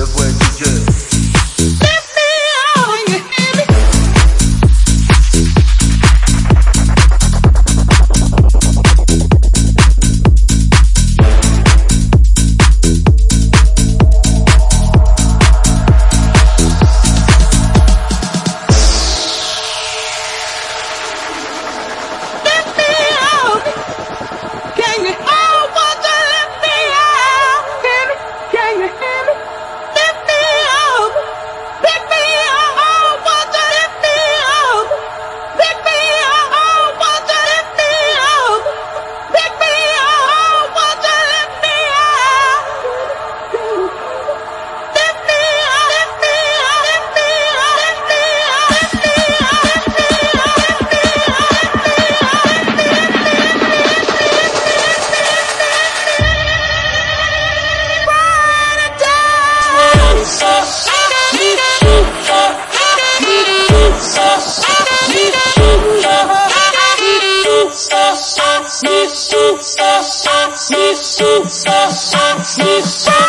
Just wait. so, so, so, so, so, so, so.